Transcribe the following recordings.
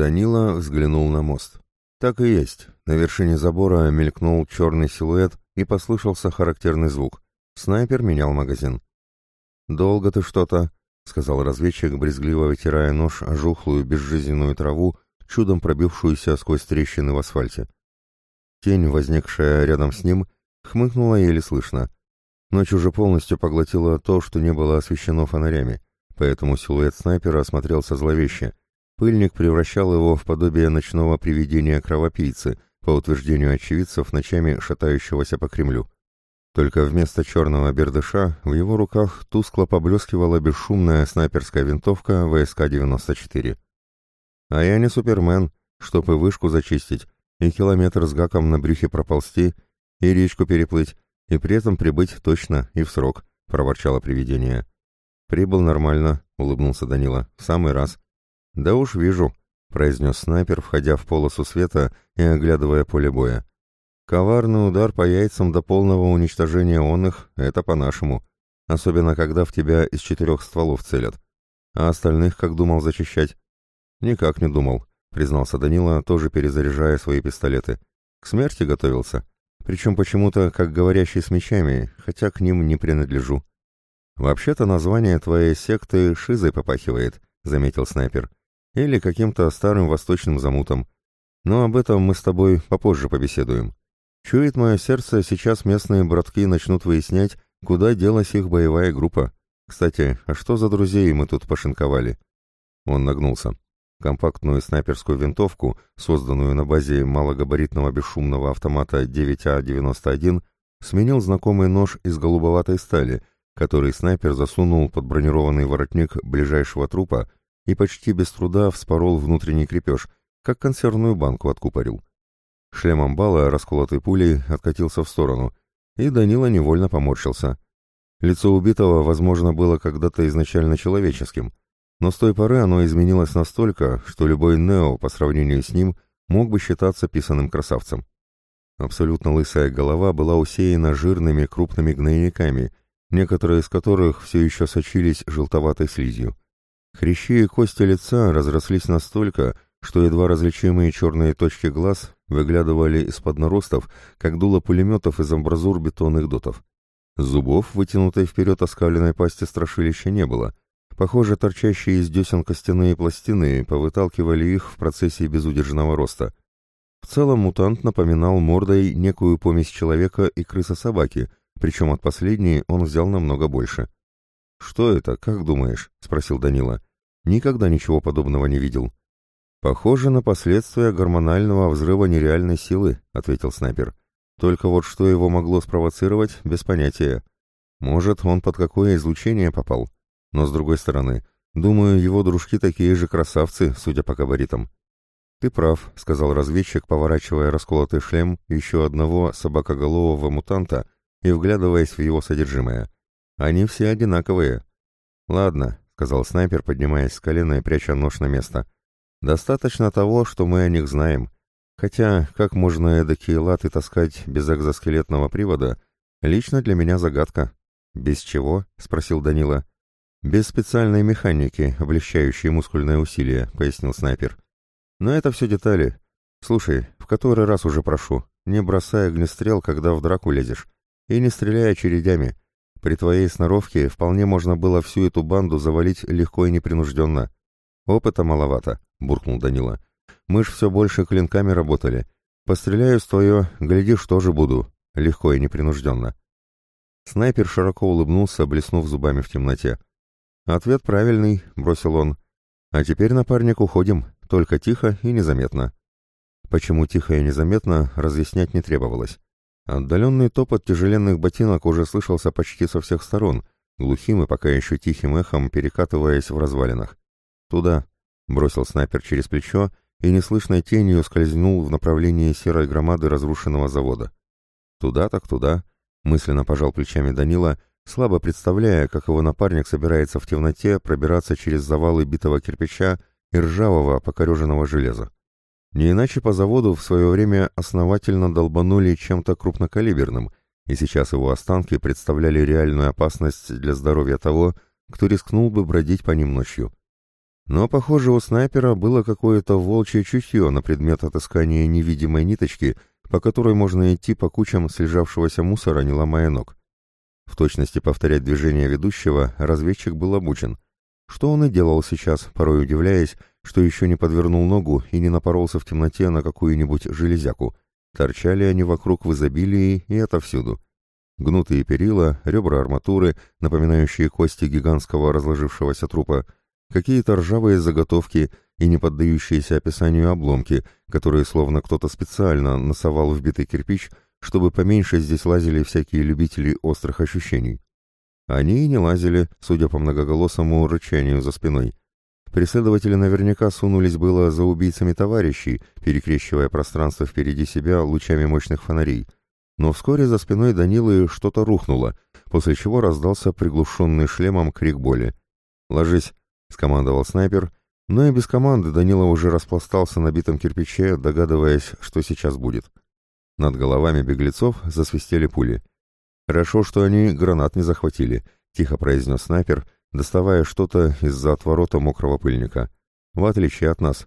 Данила взглянул на мост. Так и есть. На вершине забора мелькнул черный силуэт и послышался характерный звук. Снайпер менял магазин. «Долго ты что-то», — сказал разведчик, брезгливо вытирая нож о жухлую безжизненную траву, чудом пробившуюся сквозь трещины в асфальте. Тень, возникшая рядом с ним, хмыкнула еле слышно. Ночь уже полностью поглотила то, что не было освещено фонарями, поэтому силуэт снайпера осмотрелся зловеще. Пыльник превращал его в подобие ночного привидения кровопийцы, по утверждению очевидцев, ночами шатающегося по Кремлю. Только вместо черного бердыша в его руках тускло поблескивала бесшумная снайперская винтовка ВСК-94. А я не супермен, чтоб и вышку зачистить, и километр с гаком на брюхе проползти, и речку переплыть, и при этом прибыть точно и в срок, — проворчало привидение. «Прибыл нормально», — улыбнулся Данила, — «в самый раз». «Да уж вижу», — произнес снайпер, входя в полосу света и оглядывая поле боя. «Коварный удар по яйцам до полного уничтожения он их — это по-нашему, особенно когда в тебя из четырех стволов целят. А остальных как думал зачищать?» «Никак не думал», — признался Данила, тоже перезаряжая свои пистолеты. «К смерти готовился. Причем почему-то как говорящий с мечами, хотя к ним не принадлежу. «Вообще-то название твоей секты Шизой попахивает», — заметил снайпер. «Или каким-то старым восточным замутом. Но об этом мы с тобой попозже побеседуем. Чует мое сердце, сейчас местные братки начнут выяснять, куда делась их боевая группа. Кстати, а что за друзей мы тут пошинковали?» Он нагнулся. Компактную снайперскую винтовку, созданную на базе малогабаритного бесшумного автомата 9А91, сменил знакомый нож из голубоватой стали, который снайпер засунул под бронированный воротник ближайшего трупа и почти без труда вспорол внутренний крепеж, как консервную банку откупорил. Шлем амбала, расколотый пулей, откатился в сторону, и Данила невольно поморщился. Лицо убитого, возможно, было когда-то изначально человеческим, но с той поры оно изменилось настолько, что любой Нео по сравнению с ним мог бы считаться писаным красавцем. Абсолютно лысая голова была усеяна жирными крупными гнойниками, некоторые из которых все еще сочились желтоватой слизью. Хрящи и кости лица разрослись настолько, что едва различимые черные точки глаз выглядывали из-под наростов, как дуло пулеметов из амбразур бетонных дотов. Зубов, вытянутой вперед оскаленной пасти страшилища, не было, Похоже, торчащие из десен костяные пластины повыталкивали их в процессе безудержного роста. В целом мутант напоминал мордой некую помесь человека и крыса-собаки, причем от последней он взял намного больше. «Что это, как думаешь?» — спросил Данила. «Никогда ничего подобного не видел». «Похоже на последствия гормонального взрыва нереальной силы», — ответил снайпер. «Только вот что его могло спровоцировать, без понятия. Может, он под какое излучение попал?» Но с другой стороны, думаю, его дружки такие же красавцы, судя по габаритам. «Ты прав», — сказал разведчик, поворачивая расколотый шлем еще одного собакоголового мутанта и вглядываясь в его содержимое. «Они все одинаковые». «Ладно», — сказал снайпер, поднимаясь с колена и пряча нож на место. «Достаточно того, что мы о них знаем. Хотя, как можно эдакие латы таскать без экзоскелетного привода, лично для меня загадка». «Без чего?» — спросил Данила. «Без специальной механики, облегчающей мускульное усилие», — пояснил снайпер. «Но это все детали. Слушай, в который раз уже прошу, не бросай огнестрел, когда в драку лезешь, и не стреляй очередями. При твоей сноровке вполне можно было всю эту банду завалить легко и непринужденно. Опыта маловато», — буркнул Данила. «Мы ж все больше клинками работали. Постреляю с твое, глядишь, тоже буду. Легко и непринужденно». Снайпер широко улыбнулся, блеснув зубами в темноте. «Ответ правильный», — бросил он. «А теперь, напарник, уходим, только тихо и незаметно». Почему тихо и незаметно, разъяснять не требовалось. Отдаленный топот тяжеленных ботинок уже слышался почти со всех сторон, глухим и пока еще тихим эхом перекатываясь в развалинах. «Туда», — бросил снайпер через плечо и неслышной тенью скользнул в направлении серой громады разрушенного завода. «Туда так туда», — мысленно пожал плечами Данила слабо представляя, как его напарник собирается в темноте пробираться через завалы битого кирпича и ржавого покореженного железа. Не иначе по заводу в свое время основательно долбанули чем-то крупнокалиберным, и сейчас его останки представляли реальную опасность для здоровья того, кто рискнул бы бродить по ним ночью. Но, похоже, у снайпера было какое-то волчье чутье на предмет отыскания невидимой ниточки, по которой можно идти по кучам слежавшегося мусора, не ломая ног. В точности повторять движения ведущего разведчик был обучен, что он и делал сейчас, порой удивляясь, что еще не подвернул ногу и не напоролся в темноте на какую-нибудь железяку. Торчали они вокруг в изобилии и отовсюду. Гнутые перила, ребра арматуры, напоминающие кости гигантского разложившегося трупа — какие-то ржавые заготовки и не поддающиеся описанию обломки, которые словно кто-то специально носовал в битый кирпич, чтобы поменьше здесь лазили всякие любители острых ощущений. Они и не лазили, судя по многоголосому рычанию за спиной. Преследователи наверняка сунулись было за убийцами товарищей, перекрещивая пространство впереди себя лучами мощных фонарей. Но вскоре за спиной Данилы что-то рухнуло, после чего раздался приглушенный шлемом крик боли. «Ложись!» — скомандовал снайпер, но и без команды Данила уже распластался на битом кирпиче, догадываясь, что сейчас будет. Над головами беглецов засвистели пули. «Хорошо, что они гранат не захватили», — тихо произнес снайпер, доставая что-то из-за отворота мокрого пыльника. «В отличие от нас».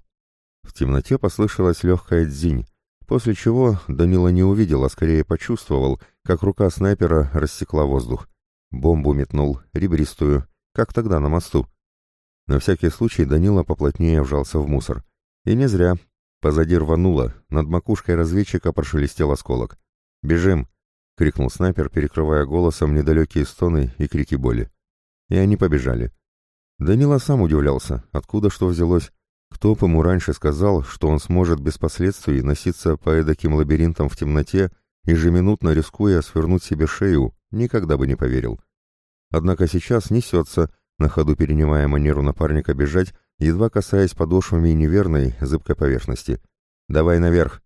В темноте послышалась легкая дзинь, после чего Данила не увидел, а скорее почувствовал, как рука снайпера рассекла воздух. Бомбу метнул, ребристую, как тогда на мосту. На всякий случай Данила поплотнее вжался в мусор. И не зря. Позади рвануло, над макушкой разведчика прошелестел осколок. «Бежим!» — крикнул снайпер, перекрывая голосом недалекие стоны и крики боли. И они побежали. Данила сам удивлялся, откуда что взялось. Кто бы ему раньше сказал, что он сможет без последствий носиться по эдаким лабиринтам в темноте, ежеминутно рискуя свернуть себе шею, никогда бы не поверил. Однако сейчас несется, на ходу перенимая манеру напарника бежать, едва касаясь подошвами неверной, зыбкой поверхности. «Давай наверх!»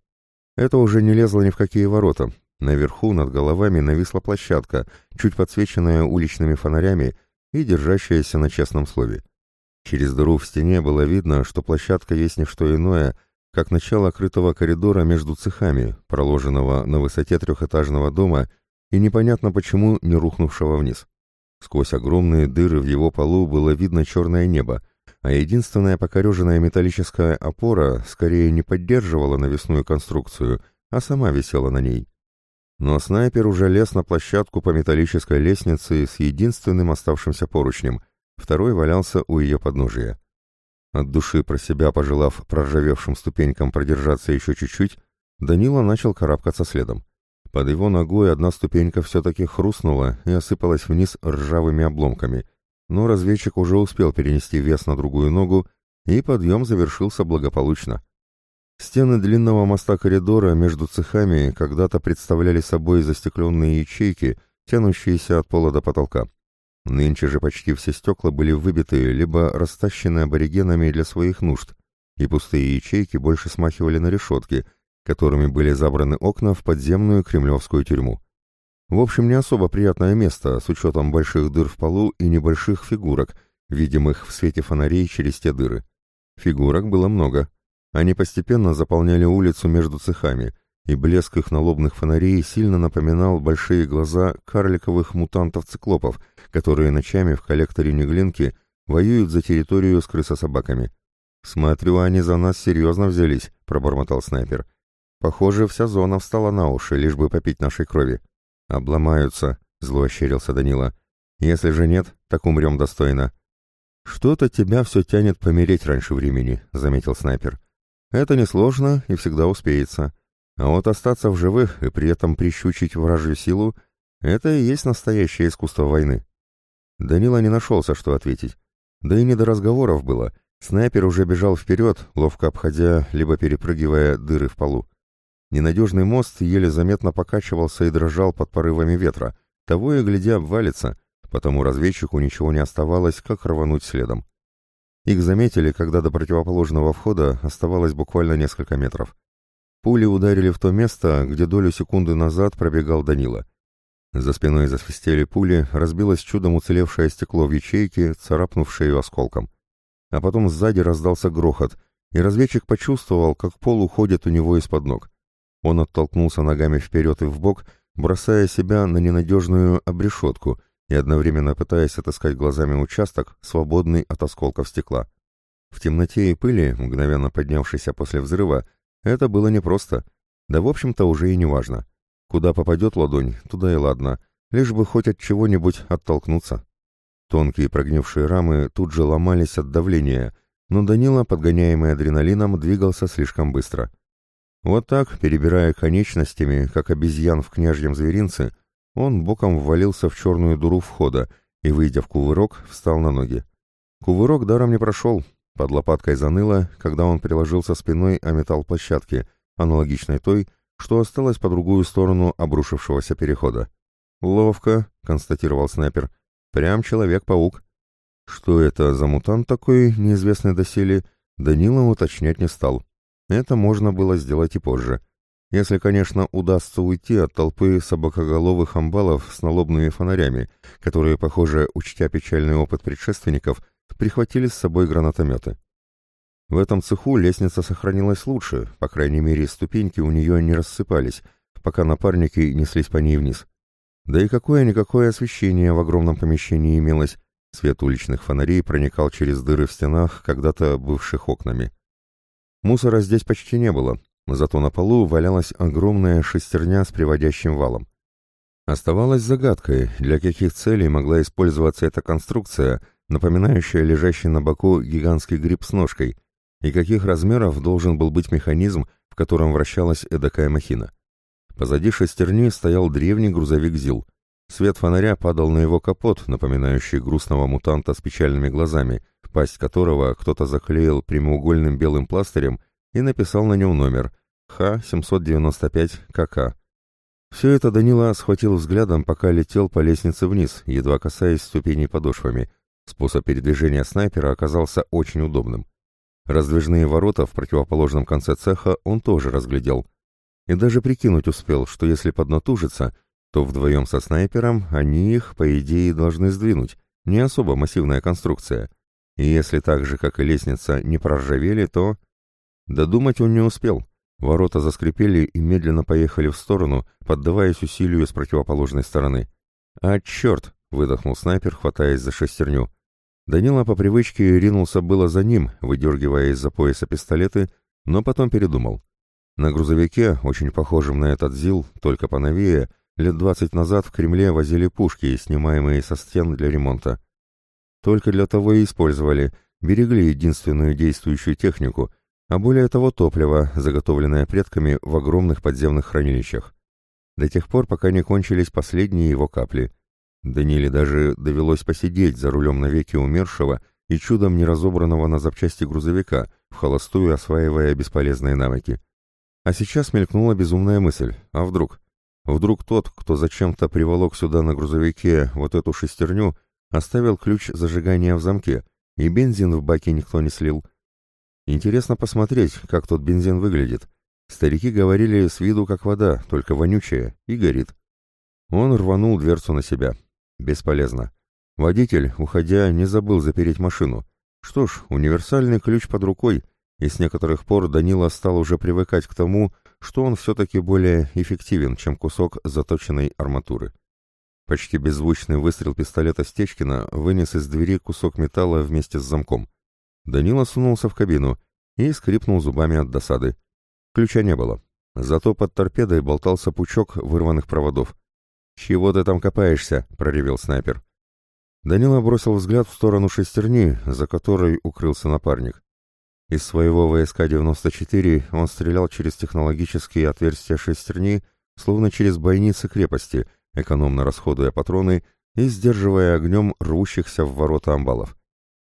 Это уже не лезло ни в какие ворота. Наверху над головами нависла площадка, чуть подсвеченная уличными фонарями и держащаяся на честном слове. Через дыру в стене было видно, что площадка есть не что иное, как начало крытого коридора между цехами, проложенного на высоте трехэтажного дома и непонятно почему не рухнувшего вниз. Сквозь огромные дыры в его полу было видно черное небо, а единственная покореженная металлическая опора скорее не поддерживала навесную конструкцию, а сама висела на ней. Но снайпер уже лез на площадку по металлической лестнице с единственным оставшимся поручнем, второй валялся у ее подножия. От души про себя пожелав проржавевшим ступенькам продержаться еще чуть-чуть, Данила начал карабкаться следом. Под его ногой одна ступенька все-таки хрустнула и осыпалась вниз ржавыми обломками, но разведчик уже успел перенести вес на другую ногу, и подъем завершился благополучно. Стены длинного моста коридора между цехами когда-то представляли собой застекленные ячейки, тянущиеся от пола до потолка. Нынче же почти все стекла были выбиты либо растащены аборигенами для своих нужд, и пустые ячейки больше смахивали на решетки — которыми были забраны окна в подземную кремлевскую тюрьму. В общем, не особо приятное место, с учетом больших дыр в полу и небольших фигурок, видимых в свете фонарей через те дыры. Фигурок было много. Они постепенно заполняли улицу между цехами, и блеск их налобных фонарей сильно напоминал большие глаза карликовых мутантов-циклопов, которые ночами в коллекторе Неглинки воюют за территорию с крысособаками. «Смотрю, они за нас серьезно взялись», — пробормотал снайпер. Похоже, вся зона встала на уши, лишь бы попить нашей крови. Обломаются, зло ощерился Данила. Если же нет, так умрем достойно. Что-то тебя все тянет помереть раньше времени, заметил снайпер. Это несложно и всегда успеется. А вот остаться в живых и при этом прищучить вражью силу — это и есть настоящее искусство войны. Данила не нашелся, что ответить. Да и не до разговоров было. Снайпер уже бежал вперед, ловко обходя, либо перепрыгивая дыры в полу. Ненадежный мост еле заметно покачивался и дрожал под порывами ветра, того и глядя обвалится, потому разведчику ничего не оставалось, как рвануть следом. Их заметили, когда до противоположного входа оставалось буквально несколько метров. Пули ударили в то место, где долю секунды назад пробегал Данила. За спиной засвистели пули, разбилось чудом уцелевшее стекло в ячейке, царапнувшее ее осколком. А потом сзади раздался грохот, и разведчик почувствовал, как пол уходит у него из-под ног. Он оттолкнулся ногами вперед и вбок, бросая себя на ненадежную обрешетку и одновременно пытаясь отыскать глазами участок, свободный от осколков стекла. В темноте и пыли, мгновенно поднявшейся после взрыва, это было непросто. Да, в общем-то, уже и не важно. Куда попадет ладонь, туда и ладно, лишь бы хоть от чего-нибудь оттолкнуться. Тонкие прогнившие рамы тут же ломались от давления, но Данила, подгоняемый адреналином, двигался слишком быстро. Вот так, перебирая конечностями, как обезьян в княжьем зверинце, он боком ввалился в черную дуру входа и, выйдя в кувырок, встал на ноги. Кувырок даром не прошел, под лопаткой заныло, когда он приложился спиной о металл площадки, аналогичной той, что осталась по другую сторону обрушившегося перехода. «Ловко», — констатировал снайпер, — «прям Человек-паук». Что это за мутант такой, неизвестный доселе, Данила уточнять не стал. Это можно было сделать и позже. Если, конечно, удастся уйти от толпы собакоголовых амбалов с налобными фонарями, которые, похоже, учтя печальный опыт предшественников, прихватили с собой гранатометы. В этом цеху лестница сохранилась лучше, по крайней мере, ступеньки у нее не рассыпались, пока напарники неслись по ней вниз. Да и какое-никакое освещение в огромном помещении имелось, свет уличных фонарей проникал через дыры в стенах, когда-то бывших окнами. Мусора здесь почти не было, Зато на полу валялась огромная шестерня с приводящим валом. Оставалось загадкой, для каких целей могла использоваться эта конструкция, напоминающая лежащий на боку гигантский гриб с ножкой, и каких размеров должен был быть механизм, в котором вращалась эдакая махина. Позади шестерни стоял древний грузовик ЗИЛ. Свет фонаря падал на его капот, напоминающий грустного мутанта с печальными глазами, пасть которого кто-то заклеил прямоугольным белым пластырем и написал на нем номер Х-795КК. Все это Данила схватил взглядом, пока летел по лестнице вниз, едва касаясь ступеней подошвами. Способ передвижения снайпера оказался очень удобным. Раздвижные ворота в противоположном конце цеха он тоже разглядел. И даже прикинуть успел, что если поднатужиться, то вдвоем со снайпером они их, по идее, должны сдвинуть. Не особо массивная конструкция. И если так же, как и лестница, не проржавели, то... Додумать он не успел. Ворота заскрипели и медленно поехали в сторону, поддаваясь усилию с противоположной стороны. «А, черт!» — выдохнул снайпер, хватаясь за шестерню. Данила по привычке ринулся было за ним, выдергивая из-за пояса пистолеты, но потом передумал. На грузовике, очень похожем на этот ЗИЛ, только поновее, лет двадцать назад в Кремле возили пушки, снимаемые со стен для ремонта. Только для того и использовали, берегли единственную действующую технику, а более того топливо, заготовленное предками в огромных подземных хранилищах. До тех пор, пока не кончились последние его капли. Даниле даже довелось посидеть за рулем навеки умершего и чудом не разобранного на запчасти грузовика, в холостую осваивая бесполезные навыки. А сейчас мелькнула безумная мысль. А вдруг? Вдруг тот, кто зачем-то приволок сюда на грузовике вот эту шестерню, оставил ключ зажигания в замке, и бензин в баке никто не слил, Интересно посмотреть, как тот бензин выглядит. Старики говорили, с виду как вода, только вонючая, и горит. Он рванул дверцу на себя. Бесполезно. Водитель, уходя, не забыл запереть машину. Что ж, универсальный ключ под рукой, и с некоторых пор Данила стал уже привыкать к тому, что он все-таки более эффективен, чем кусок заточенной арматуры. Почти беззвучный выстрел пистолета Стечкина вынес из двери кусок металла вместе с замком. Данила сунулся в кабину и скрипнул зубами от досады. Ключа не было. Зато под торпедой болтался пучок вырванных проводов. «Чего ты там копаешься?» — проревел снайпер. Данила бросил взгляд в сторону шестерни, за которой укрылся напарник. Из своего ВСК-94 он стрелял через технологические отверстия шестерни, словно через бойницы крепости, экономно расходуя патроны и сдерживая огнем рвущихся в ворота амбалов.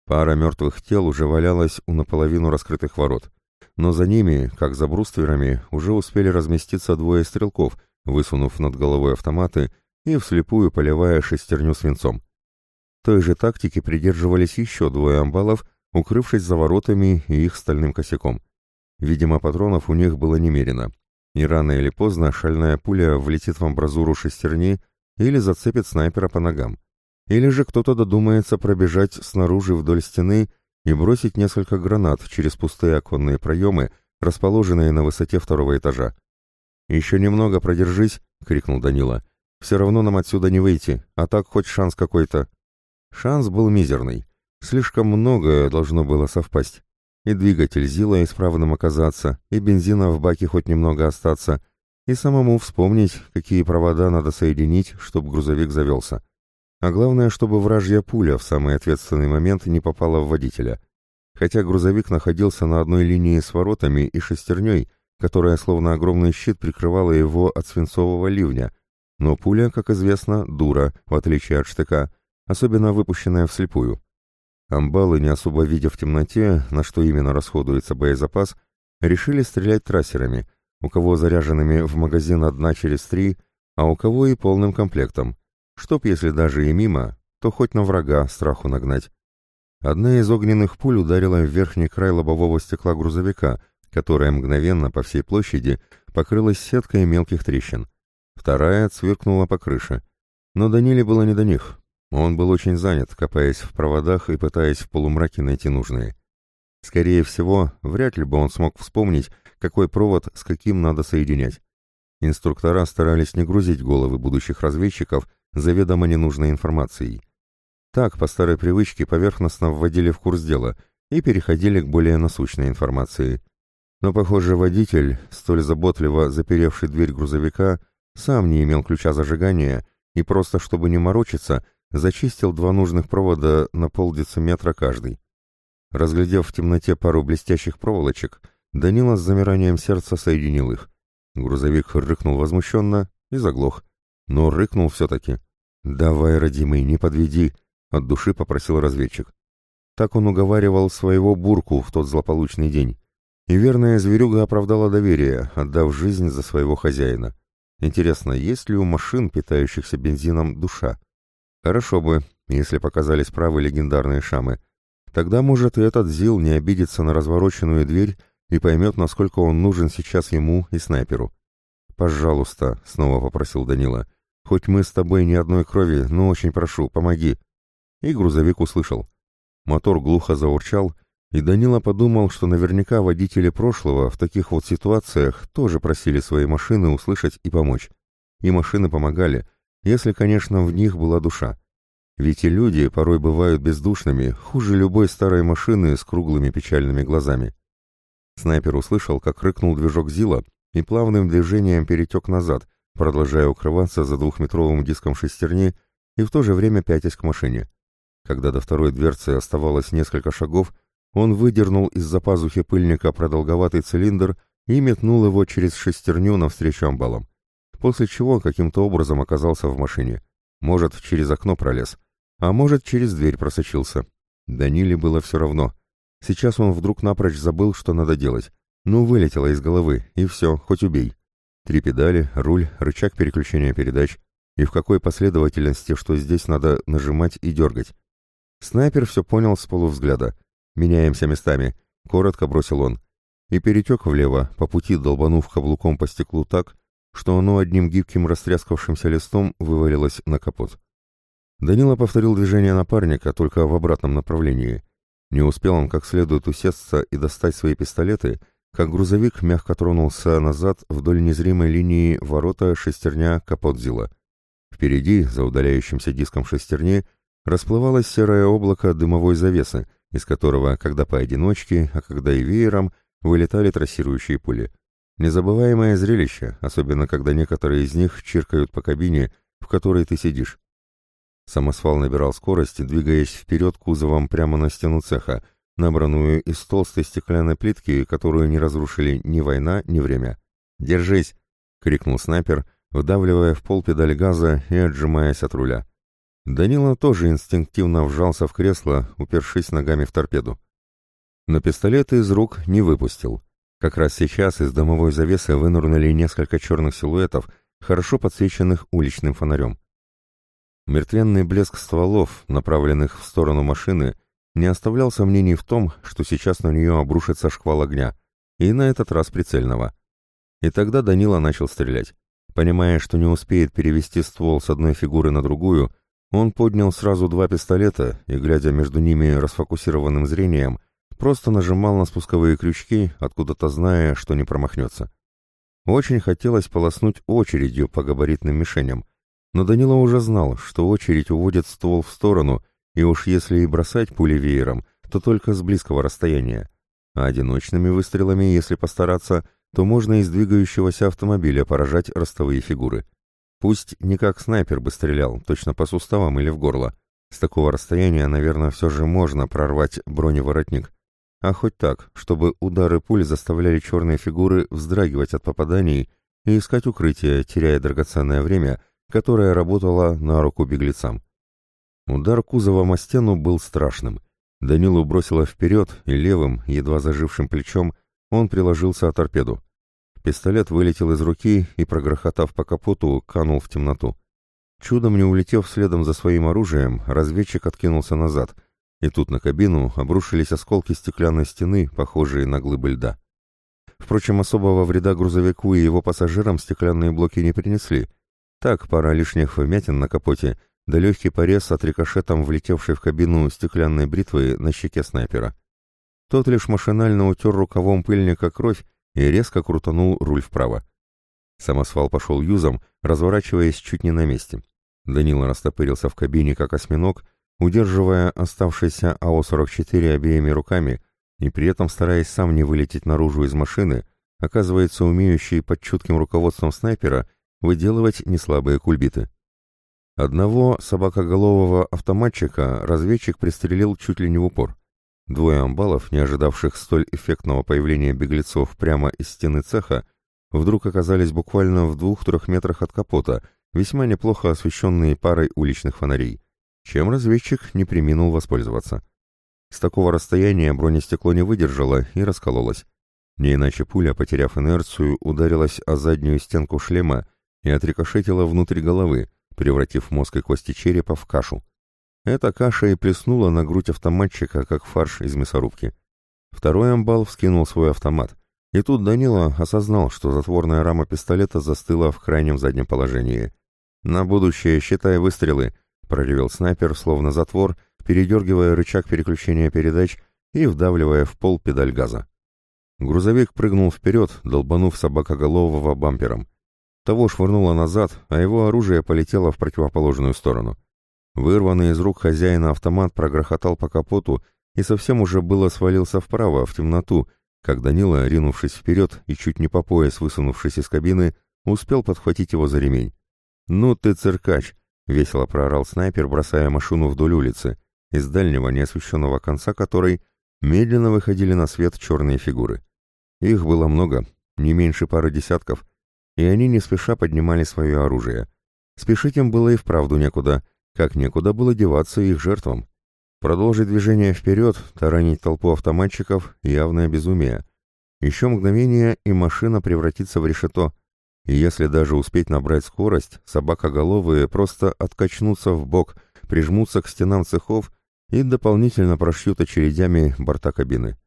Пара мертвых тел уже валялась у наполовину раскрытых ворот, но за ними, как за брустверами, уже успели разместиться двое стрелков, высунув над головой автоматы и вслепую поливая шестерню свинцом. Той же тактики придерживались еще двое амбалов, укрывшись за воротами и их стальным косяком. Видимо, патронов у них было немерено, и рано или поздно шальная пуля влетит в амбразуру шестерни или зацепит снайпера по ногам. Или же кто-то додумается пробежать снаружи вдоль стены и бросить несколько гранат через пустые оконные проемы, расположенные на высоте второго этажа. «Еще немного продержись!» — крикнул Данила. «Все равно нам отсюда не выйти, а так хоть шанс какой-то». Шанс был мизерный. Слишком многое должно было совпасть. И двигатель Зила исправным оказаться, и бензина в баке хоть немного остаться, и самому вспомнить, какие провода надо соединить, чтобы грузовик завелся. А главное, чтобы вражья пуля в самый ответственный момент не попала в водителя. Хотя грузовик находился на одной линии с воротами и шестерней, которая словно огромный щит прикрывала его от свинцового ливня, но пуля, как известно, дура, в отличие от штыка, особенно выпущенная вслепую. Амбалы, не особо видя в темноте, на что именно расходуется боезапас, решили стрелять трассерами, у кого заряженными в магазин одна через три, а у кого и полным комплектом, чтоб, если даже и мимо, то хоть на врага страху нагнать. Одна из огненных пуль ударила в верхний край лобового стекла грузовика, которое мгновенно по всей площади покрылось сеткой мелких трещин. Вторая цвиркнула по крыше. Но Даниле было не до них. Он был очень занят, копаясь в проводах и пытаясь в полумраке найти нужные. Скорее всего, вряд ли бы он смог вспомнить, какой провод с каким надо соединять. Инструктора старались не грузить головы будущих разведчиков заведомо ненужной информацией. Так, по старой привычке, поверхностно вводили в курс дела и переходили к более насущной информации. Но, похоже, водитель, столь заботливо заперевший дверь грузовика, сам не имел ключа зажигания и просто, чтобы не морочиться, зачистил два нужных провода на полдециметра каждый. Разглядев в темноте пару блестящих проволочек, Данила с замиранием сердца соединил их. Грузовик рыкнул возмущенно и заглох, но рыкнул все-таки. «Давай, родимый, не подведи», — от души попросил разведчик. Так он уговаривал своего бурку в тот злополучный день. И верная зверюга оправдала доверие, отдав жизнь за своего хозяина. Интересно, есть ли у машин, питающихся бензином, душа? Хорошо бы, если показались правы легендарные шамы. Тогда, может, и этот Зил не обидится на развороченную дверь и поймет, насколько он нужен сейчас ему и снайперу. «Пожалуйста», — снова попросил Данила, — «хоть мы с тобой ни одной крови, но очень прошу, помоги». И грузовик услышал. Мотор глухо заурчал, и Данила подумал, что наверняка водители прошлого в таких вот ситуациях тоже просили свои машины услышать и помочь. И машины помогали, если, конечно, в них была душа. Ведь и люди порой бывают бездушными, хуже любой старой машины с круглыми печальными глазами. Снайпер услышал, как рыкнул движок Зила и плавным движением перетек назад, продолжая укрываться за двухметровым диском шестерни и в то же время пятясь к машине. Когда до второй дверцы оставалось несколько шагов, он выдернул из-за пазухи пыльника продолговатый цилиндр и метнул его через шестерню навстречу амбалам. После чего каким-то образом оказался в машине. Может, через окно пролез, а может, через дверь просочился. Даниле было все равно. Сейчас он вдруг напрочь забыл, что надо делать. Ну, вылетело из головы, и все, хоть убей. Три педали, руль, рычаг переключения передач. И в какой последовательности, что здесь надо нажимать и дергать. Снайпер все понял с полувзгляда — «Меняемся местами», — коротко бросил он. И перетек влево, по пути долбанув каблуком по стеклу так, что оно одним гибким растряскавшимся листом вывалилось на капот. Данила повторил движение напарника, только в обратном направлении. Не успел он как следует усесться и достать свои пистолеты, как грузовик мягко тронулся назад вдоль незримой линии ворота шестерня капот Зила. Впереди, за удаляющимся диском шестерни, расплывалось серое облако дымовой завесы, из которого, когда поодиночке, а когда и веером, вылетали трассирующие пули. Незабываемое зрелище, особенно когда некоторые из них чиркают по кабине, в которой ты сидишь. Самосвал набирал скорость, двигаясь вперед кузовом прямо на стену цеха, набранную из толстой стеклянной плитки, которую не разрушили ни война, ни время. «Держись!» — крикнул снайпер, вдавливая в пол педаль газа и отжимаясь от руля. Данила тоже инстинктивно вжался в кресло, упершись ногами в торпеду. Но пистолет из рук не выпустил. Как раз сейчас из домовой завесы вынырнули несколько черных силуэтов, хорошо подсвеченных уличным фонарем. Мертвенный блеск стволов, направленных в сторону машины, не оставлял сомнений в том, что сейчас на нее обрушится шквал огня, и на этот раз прицельного. И тогда Данила начал стрелять. Понимая, что не успеет перевести ствол с одной фигуры на другую, он поднял сразу два пистолета и, глядя между ними расфокусированным зрением, просто нажимал на спусковые крючки, откуда-то зная, что не промахнется. Очень хотелось полоснуть очередью по габаритным мишеням, но Данила уже знал, что очередь уводит ствол в сторону и уж если и бросать пули веером, то только с близкого расстояния. А одиночными выстрелами, если постараться, то можно из двигающегося автомобиля поражать ростовые фигуры. Пусть не как снайпер бы стрелял, точно по суставам или в горло. С такого расстояния, наверное, все же можно прорвать броневоротник. А хоть так, чтобы удары пуль заставляли черные фигуры вздрагивать от попаданий и искать укрытие, теряя драгоценное время, которое работало на руку беглецам. Удар кузовом о стену был страшным. Данилу бросило вперед, и левым, едва зажившим плечом, он приложился о торпеду. Пистолет вылетел из руки и, прогрохотав по капоту, канул в темноту. Чудом не улетев следом за своим оружием, разведчик откинулся назад, и тут на кабину обрушились осколки стеклянной стены, похожие на глыбы льда. Впрочем, особого вреда грузовику и его пассажирам стеклянные блоки не принесли. Так, пара лишних вмятин на капоте, да легкий порез от рикошетом влетевшей в кабину стеклянной бритвы на щеке снайпера. Тот лишь машинально утер рукавом пыльника кровь и резко крутанул руль вправо. Самосвал пошел юзом, разворачиваясь чуть не на месте. Данила растопырился в кабине, как осьминог, удерживая оставшийся АО-44 обеими руками и при этом стараясь сам не вылететь наружу из машины, оказывается умеющий под чутким руководством снайпера выделывать неслабые кульбиты. Одного собакоголового автоматчика разведчик пристрелил чуть ли не в упор. Двое амбалов, не ожидавших столь эффектного появления беглецов прямо из стены цеха, вдруг оказались буквально в двух-трех метрах от капота, весьма неплохо освещенные парой уличных фонарей, чем разведчик не приминул воспользоваться. С такого расстояния бронестекло не выдержало и раскололось. Не иначе пуля, потеряв инерцию, ударилась о заднюю стенку шлема и отрикошетила внутрь головы, превратив мозг и кости черепа в кашу. Эта каша и плеснула на грудь автоматчика, как фарш из мясорубки. Второй амбал вскинул свой автомат. И тут Данила осознал, что затворная рама пистолета застыла в крайнем заднем положении. «На будущее считай выстрелы», — проревел снайпер, словно затвор, передергивая рычаг переключения передач и вдавливая в пол педаль газа. Грузовик прыгнул вперед, долбанув собакоголового бампером. Того швырнуло назад, а его оружие полетело в противоположную сторону. Вырванный из рук хозяина автомат прогрохотал по капоту и совсем уже было свалился вправо, в темноту, как Данила, ринувшись вперед и чуть не по пояс высунувшись из кабины, успел подхватить его за ремень. «Ну ты циркач!» — весело проорал снайпер, бросая машину вдоль улицы, из дальнего неосвещенного конца которой медленно выходили на свет черные фигуры. Их было много, не меньше пары десятков, и они не спеша поднимали свое оружие. Спешить им было и вправду некуда — как некуда было деваться их жертвам. Продолжить движение вперед, таранить толпу автоматчиков — явное безумие. Еще мгновение, и машина превратится в решето. И если даже успеть набрать скорость, собакоголовые просто откачнутся в бок, прижмутся к стенам цехов и дополнительно прошьют очередями борта кабины.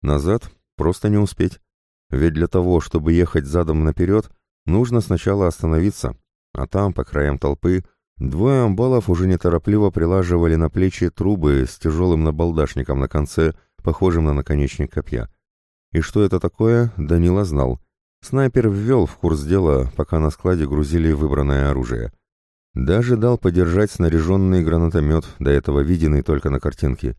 Назад просто не успеть. Ведь для того, чтобы ехать задом наперед, нужно сначала остановиться, а там, по краям толпы, Двое амбалов уже неторопливо прилаживали на плечи трубы с тяжелым набалдашником на конце, похожим на наконечник копья. И что это такое, Данила знал. Снайпер ввел в курс дела, пока на складе грузили выбранное оружие. Даже дал подержать снаряженный гранатомет, до этого виденный только на картинке.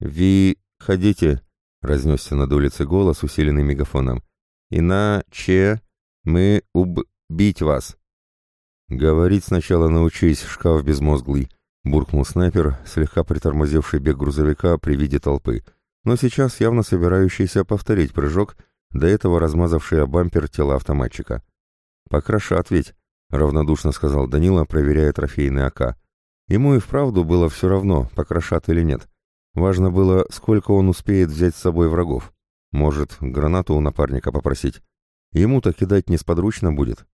«Ви... ходите!» — разнесся над улицей голос, усиленный мегафоном. «Иначе мы убить вас!» «Говорить сначала научись, шкаф безмозглый», — буркнул снайпер, слегка притормозивший бег грузовика при виде толпы, но сейчас явно собирающийся повторить прыжок, до этого размазавший о бампер тело автоматчика. «Покраша ответь», — равнодушно сказал Данила, проверяя трофейный АК. Ему и вправду было все равно, покрошат или нет. Важно было, сколько он успеет взять с собой врагов. Может, гранату у напарника попросить. Ему-то кидать несподручно будет.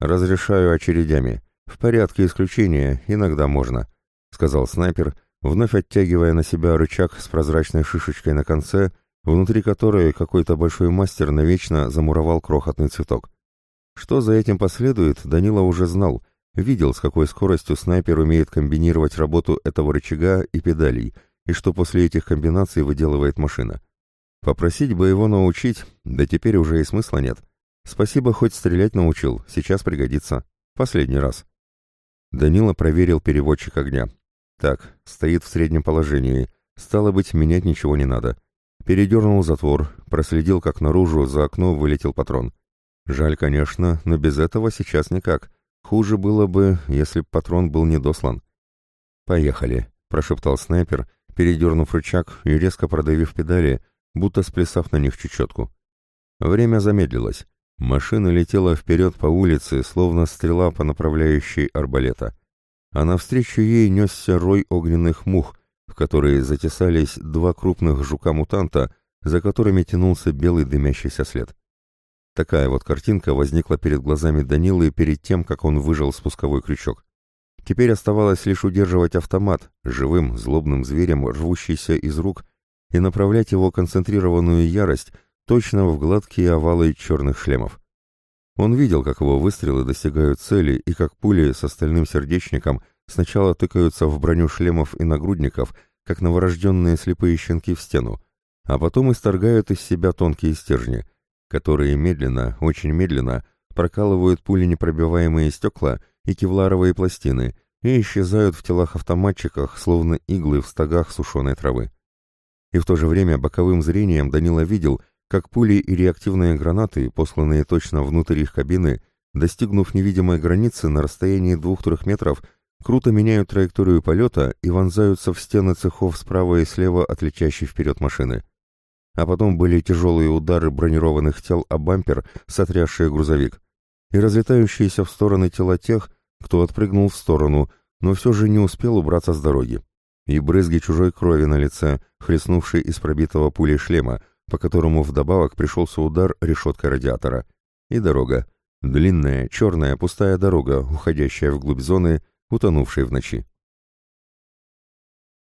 «Разрешаю очередями. В порядке исключения, иногда можно», — сказал снайпер, вновь оттягивая на себя рычаг с прозрачной шишечкой на конце, внутри которой какой-то большой мастер навечно замуровал крохотный цветок. Что за этим последует, Данила уже знал, видел, с какой скоростью снайпер умеет комбинировать работу этого рычага и педалей, и что после этих комбинаций выделывает машина. Попросить бы его научить, да теперь уже и смысла нет. — Спасибо, хоть стрелять научил, сейчас пригодится. Последний раз. Данила проверил переводчик огня. Так, стоит в среднем положении. Стало быть, менять ничего не надо. Передернул затвор, проследил, как наружу за окно вылетел патрон. Жаль, конечно, но без этого сейчас никак. Хуже было бы, если б патрон был недослан. «Поехали», — прошептал снайпер, передернув рычаг и резко продавив педали, будто сплясав на них чечетку. Время замедлилось. Машина летела вперед по улице, словно стрела по направляющей арбалета. А навстречу ей несся рой огненных мух, в которые затесались два крупных жука-мутанта, за которыми тянулся белый дымящийся след. Такая вот картинка возникла перед глазами Данилы перед тем, как он выжал спусковой крючок. Теперь оставалось лишь удерживать автомат, живым, злобным зверем, рвущийся из рук, и направлять его концентрированную ярость точно в гладкие овалы черных шлемов. Он видел, как его выстрелы достигают цели и как пули с остальным сердечником сначала тыкаются в броню шлемов и нагрудников, как новорожденные слепые щенки в стену, а потом исторгают из себя тонкие стержни, которые медленно, очень медленно прокалывают пули непробиваемые стекла и кевларовые пластины и исчезают в телах автоматчиках, словно иглы в стогах сушеной травы. И в то же время боковым зрением Данила видел, как пули и реактивные гранаты, посланные точно внутрь их кабины, достигнув невидимой границы на расстоянии двух-трех метров, круто меняют траекторию полета и вонзаются в стены цехов справа и слева от летящей вперед машины. А потом были тяжелые удары бронированных тел о бампер, сотрясшие грузовик и разлетающиеся в стороны тела тех, кто отпрыгнул в сторону, но все же не успел убраться с дороги. И брызги чужой крови на лице, хлестнувшей из пробитого пулей шлема, по которому вдобавок пришелся удар решеткой радиатора. И дорога. Длинная, черная, пустая дорога, уходящая вглубь зоны, утонувшей в ночи.